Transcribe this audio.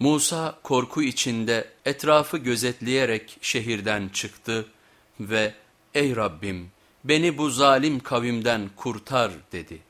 Musa korku içinde etrafı gözetleyerek şehirden çıktı ve ''Ey Rabbim beni bu zalim kavimden kurtar'' dedi.